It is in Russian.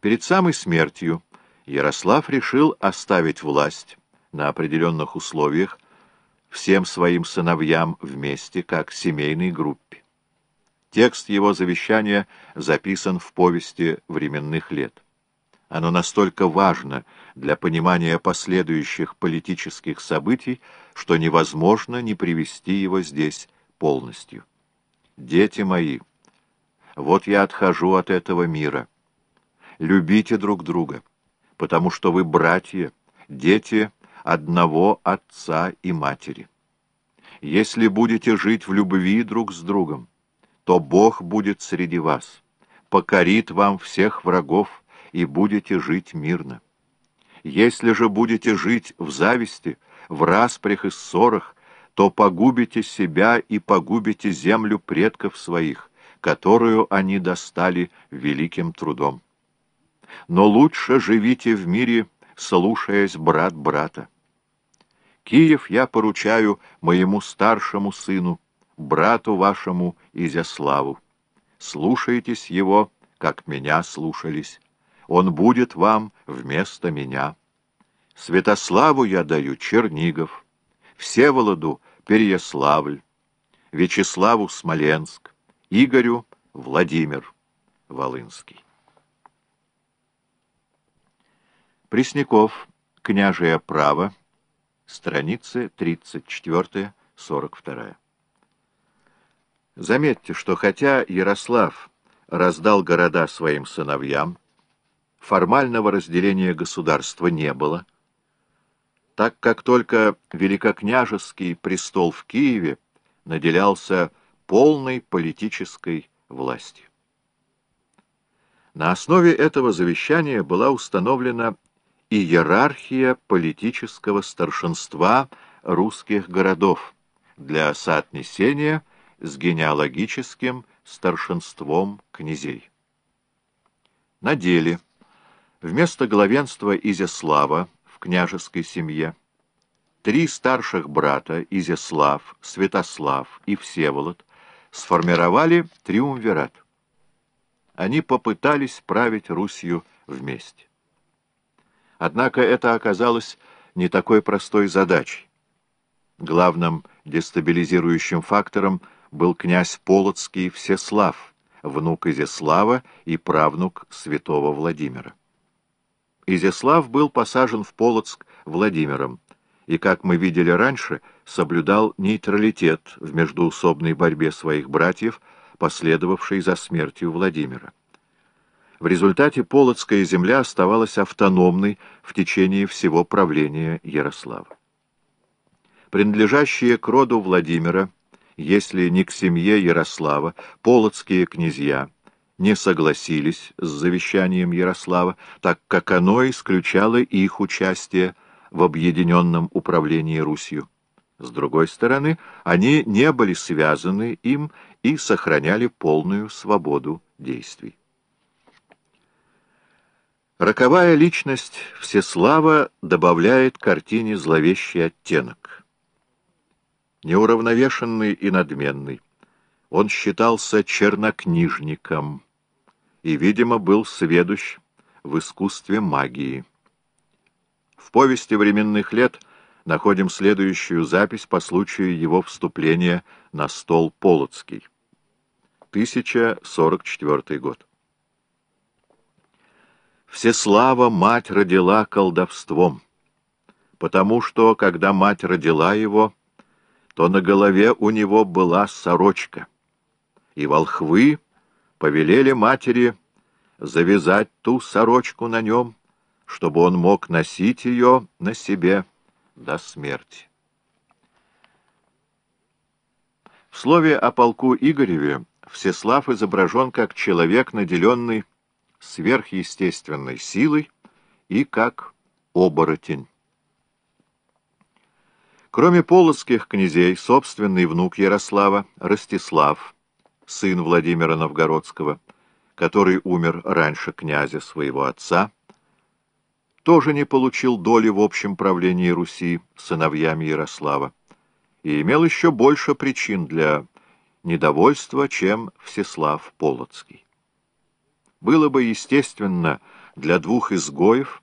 Перед самой смертью Ярослав решил оставить власть на определенных условиях всем своим сыновьям вместе, как семейной группе. Текст его завещания записан в повести временных лет. Оно настолько важно для понимания последующих политических событий, что невозможно не привести его здесь полностью. «Дети мои, вот я отхожу от этого мира. Любите друг друга, потому что вы братья, дети одного отца и матери. Если будете жить в любви друг с другом, то Бог будет среди вас, покорит вам всех врагов, и будете жить мирно. Если же будете жить в зависти, в распрях и ссорах, то погубите себя и погубите землю предков своих, которую они достали великим трудом. Но лучше живите в мире, слушаясь брат брата. Киев я поручаю моему старшему сыну, брату вашему Изяславу. Слушайтесь его, как меня слушались он будет вам вместо меня. Святославу я даю Чернигов, Всеволоду — Переяславль, Вячеславу — Смоленск, Игорю — Владимир Волынский. Пресняков, княжее право, страницы 34-42. Заметьте, что хотя Ярослав раздал города своим сыновьям, формального разделения государства не было, так как только великокняжеский престол в Киеве наделялся полной политической властью. На основе этого завещания была установлена иерархия политического старшинства русских городов для соотнесения с генеалогическим старшинством князей. На деле Вместо главенства Изяслава в княжеской семье три старших брата Изяслав, Святослав и Всеволод сформировали триумвират. Они попытались править Русью вместе. Однако это оказалось не такой простой задачей. Главным дестабилизирующим фактором был князь Полоцкий Всеслав, внук Изяслава и правнук святого Владимира. Изяслав был посажен в Полоцк Владимиром и, как мы видели раньше, соблюдал нейтралитет в междуусобной борьбе своих братьев, последовавшей за смертью Владимира. В результате Полоцкая земля оставалась автономной в течение всего правления Ярослава. Принадлежащие к роду Владимира, если не к семье Ярослава, полоцкие князья – не согласились с завещанием Ярослава, так как оно исключало их участие в объединенном управлении Русью. С другой стороны, они не были связаны им и сохраняли полную свободу действий. Роковая личность Всеслава добавляет картине зловещий оттенок. Неуравновешенный и надменный, он считался чернокнижником – и, видимо, был сведущ в искусстве магии. В повести временных лет находим следующую запись по случаю его вступления на стол Полоцкий. 1044 год. Всеслава мать родила колдовством, потому что, когда мать родила его, то на голове у него была сорочка, и волхвы повелели матери завязать ту сорочку на нем, чтобы он мог носить ее на себе до смерти. В слове о полку Игореве Всеслав изображен как человек, наделенный сверхъестественной силой и как оборотень. Кроме полоцких князей, собственный внук Ярослава, Ростислав, сын Владимира Новгородского, который умер раньше князя своего отца, тоже не получил доли в общем правлении Руси сыновьями Ярослава и имел еще больше причин для недовольства, чем Всеслав Полоцкий. Было бы естественно для двух изгоев